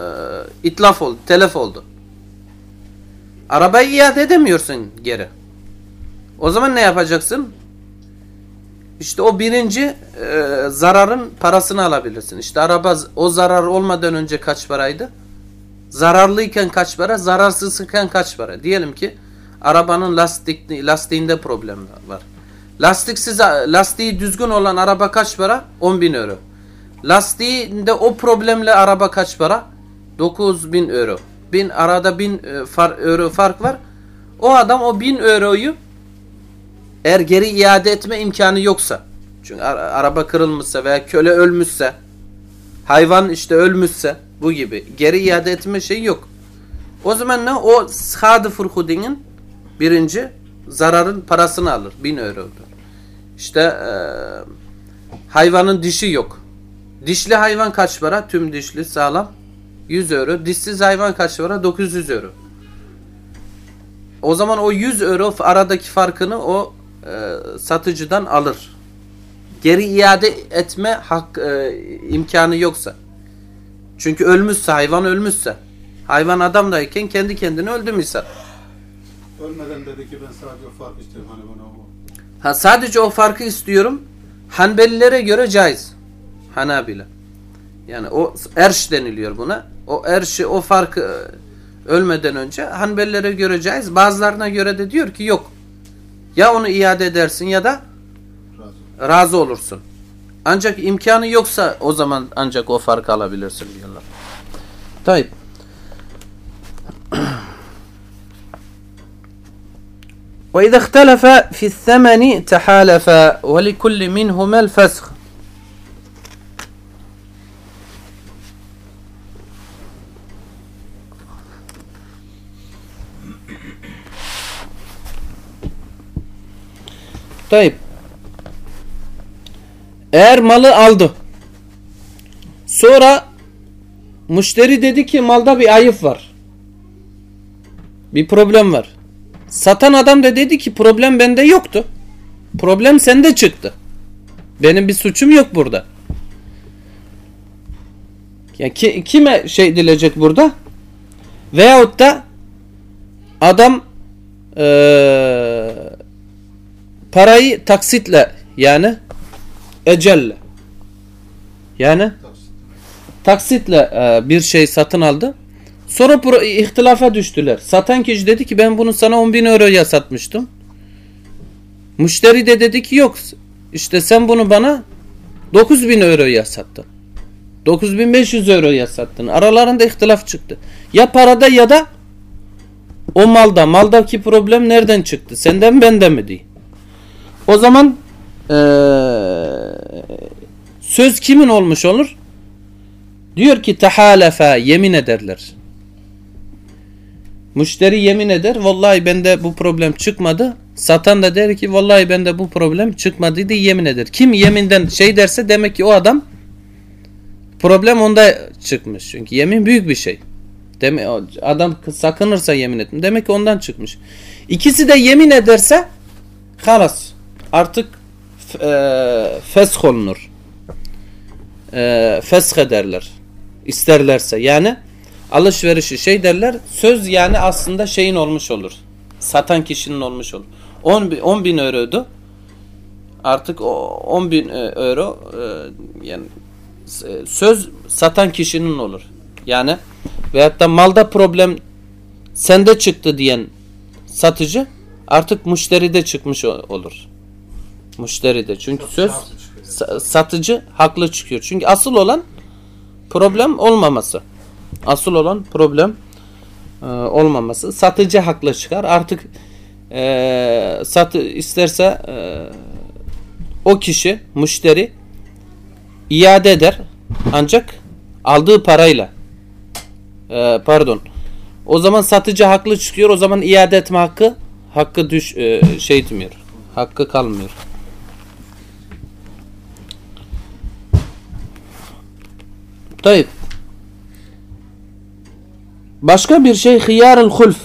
A: itlaf oldu, telef oldu. Arabayı iade edemiyorsun geri. O zaman ne yapacaksın? İşte o birinci e, zararın parasını alabilirsin. İşte araba o zarar olmadan önce kaç paraydı? Zararlıyken kaç para, zararsızken kaç para? Diyelim ki arabanın lastik lastiğinde problem var. Lastiksiz lastiği düzgün olan araba kaç para? 10 bin euro. Lastiğinde o problemle araba kaç para? 9 bin euro. Bin arada bin e, far, euro fark var. O adam o bin euroyu eğer geri iade etme imkanı yoksa çünkü ara- araba kırılmışsa veya köle ölmüşse hayvan işte ölmüşse bu gibi geri iade etme şeyi yok. O zaman ne? O sadı furhudinin birinci zararın parasını alır. Bin eurodur. İşte eee, hayvanın dişi yok. Dişli hayvan kaç para? Tüm dişli sağlam. 100 euro. Dişsiz hayvan kaç para? 900 euro. O zaman o 100 euro aradaki farkını o e, satıcıdan alır. geri iade etme hak e, imkanı yoksa. Çünkü ölmüşse hayvan ölmüşse. Hayvan adamdayken kendi kendini öldü misal.
B: Ölmeden dedi ki ben sadece o fark istiyorum hani bana o.
A: Ha sadece o farkı istiyorum. Hanbelilere göre caiz. Hanabila. Yani o erş deniliyor buna. O erşi o farkı e, ölmeden önce Hanbelilere göre caiz. Bazılarına göre de diyor ki yok. Ya onu iade edersin ya da
B: Razı.
A: razı olursun. Ancak imkanı yoksa o zaman ancak o farkı alabilirsin diyorlar. Tayyip. [clears throat] وإذا اختلف في الثمن تحالفا ولكل منهما الفسخ طيب eğer malı aldı. Sonra müşteri dedi ki malda bir ayıp var. Bir problem var. Satan adam da dedi ki problem bende yoktu. Problem sende çıktı. Benim bir suçum yok burada. Ya ki, kime şey dilecek burada? Veyahut da adam eee, parayı taksitle yani ecelle yani taksitle e, bir şey satın aldı. Sonra pro- ihtilafa düştüler. Satan kişi dedi ki ben bunu sana 10 bin euroya satmıştım. Müşteri de dedi ki yok işte sen bunu bana 9 bin euroya sattın. 9500 euroya sattın. Aralarında ihtilaf çıktı. Ya parada ya da o malda. Maldaki problem nereden çıktı? Senden benden mi değil? O zaman eee, söz kimin olmuş olur? Diyor ki tehalefe yemin ederler. Müşteri yemin eder. Vallahi bende bu problem çıkmadı. Satan da der ki vallahi bende bu problem çıkmadı diye yemin eder. Kim yeminden şey derse demek ki o adam problem onda çıkmış. Çünkü yemin büyük bir şey. Demek adam sakınırsa yemin etme. Demek ki ondan çıkmış. İkisi de yemin ederse halas artık e, fesh olunur. E, fesh ederler. İsterlerse. Yani alışverişi şey derler. Söz yani aslında şeyin olmuş olur. Satan kişinin olmuş olur. 10 bin, 10 bin euroydu. Artık o 10 bin e, euro e, yani s- söz satan kişinin olur. Yani veyahut da malda problem sende çıktı diyen satıcı artık müşteride çıkmış olur. Müşteride. Çünkü söz sa- satıcı haklı çıkıyor. Çünkü asıl olan problem olmaması. Asıl olan problem e, olmaması. Satıcı haklı çıkar. Artık e, satı isterse e, o kişi müşteri iade eder. Ancak aldığı parayla e, pardon. O zaman satıcı haklı çıkıyor. O zaman iade etme hakkı hakkı düş e, şey etmiyor. Hakkı kalmıyor. Tayyip başka bir şey hıyarul hulf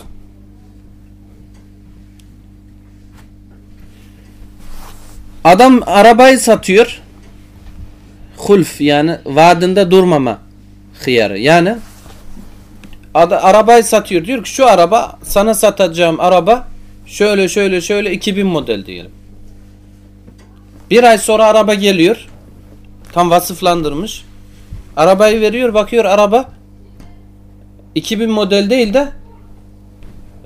A: Adam arabayı satıyor. Hulf yani vaadinde durmama hıyarı. Yani arabayı satıyor. Diyor ki şu araba sana satacağım araba şöyle şöyle şöyle 2000 model diyelim. Bir ay sonra araba geliyor. Tam vasıflandırmış. Arabayı veriyor bakıyor araba 2000 model değil de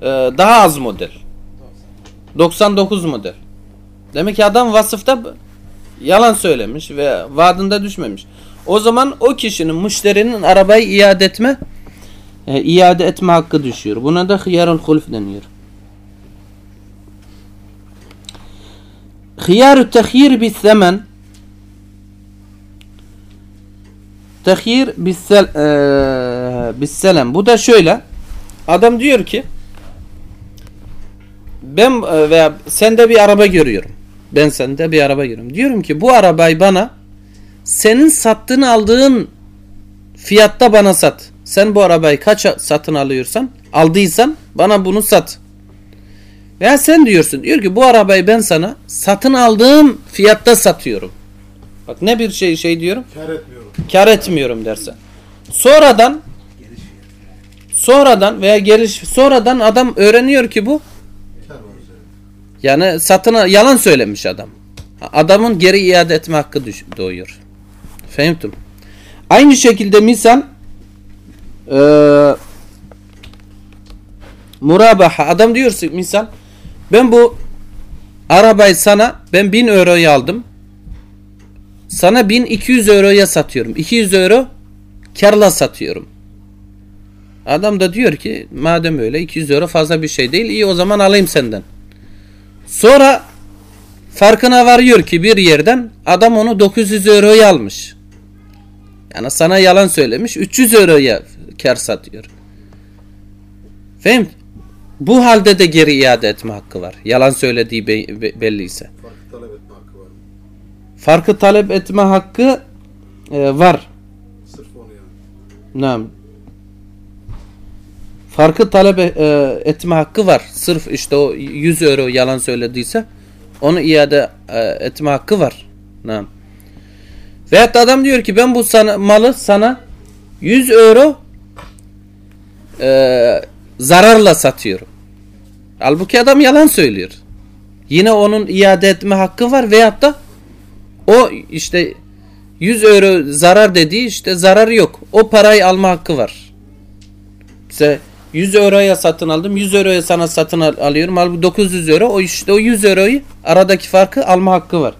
A: e, daha az model. 99 model. Demek ki adam vasıfta yalan söylemiş ve vaadinde düşmemiş. O zaman o kişinin müşterinin arabayı iade etme e, iade etme hakkı düşüyor. Buna da hıyarul hulf deniyor. Hıyarü tehyir bis zemen tehyir bis sel, e, bis selam. Bu da şöyle. Adam diyor ki ben e, veya sende bir araba görüyorum. Ben sende bir araba görüyorum. Diyorum ki bu arabayı bana senin sattığın aldığın fiyatta bana sat. Sen bu arabayı kaç satın alıyorsan, aldıysan bana bunu sat. Veya sen diyorsun, diyor ki bu arabayı ben sana satın aldığım fiyatta satıyorum. Bak ne bir şey şey diyorum.
B: Kar etmiyorum.
A: Kar etmiyorum derse. Sonradan sonradan veya geliş sonradan adam öğreniyor ki bu yani satına yalan söylemiş adam. Adamın geri iade etme hakkı doğuyor. Fehmtum. Aynı şekilde misal eee murabaha adam diyorsun misal ben bu arabayı sana ben 1000 euroya aldım. Sana 1200 euroya satıyorum. 200 euro karla satıyorum. Adam da diyor ki madem öyle 200 euro fazla bir şey değil iyi o zaman alayım senden. Sonra farkına varıyor ki bir yerden adam onu 900 euroya almış. Yani sana yalan söylemiş 300 euroya kar satıyor. Fehim? Bu halde de geri iade etme hakkı var. Yalan söylediği be- be- belliyse.
B: Farklı talep etme?
A: Farkı talep etme hakkı e, var.
B: Sırf onu yani.
A: Nam. Farkı talep e, etme hakkı var. Sırf işte o 100 euro yalan söylediyse onu iade e, etme hakkı var. Nam. Veyahut da adam diyor ki ben bu sana, malı sana 100 euro e, zararla satıyorum. Halbuki adam yalan söylüyor. Yine onun iade etme hakkı var veyahut da o işte 100 euro zarar dediği işte zararı yok. O parayı alma hakkı var. İşte 100 euroya satın aldım. 100 euroya sana satın al- alıyorum. Halbuki 900 euro. O işte o 100 euroyu aradaki farkı alma hakkı var.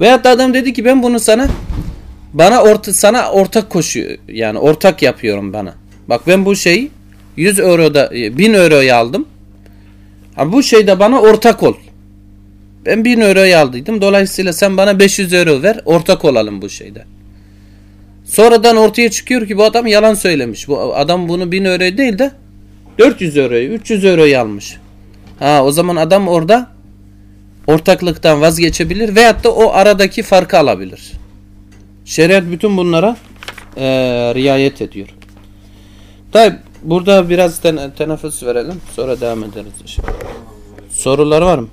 A: Veyahut da adam dedi ki ben bunu sana bana orta, sana ortak koşuyor. Yani ortak yapıyorum bana. Bak ben bu şeyi 100 euroda 1000 euroya aldım. Ama bu şeyde bana ortak ol. Ben 1000 euroyu aldıydım. Dolayısıyla sen bana 500 euro ver. Ortak olalım bu şeyde. Sonradan ortaya çıkıyor ki bu adam yalan söylemiş. Bu adam bunu 1000 euro değil de 400 euroyu, 300 euroyu almış. Ha o zaman adam orada ortaklıktan vazgeçebilir veyahut da o aradaki farkı alabilir. Şeriat bütün bunlara eee, riayet ediyor. Tabi burada biraz ten- teneffüs verelim. Sonra devam ederiz. Sorular var mı?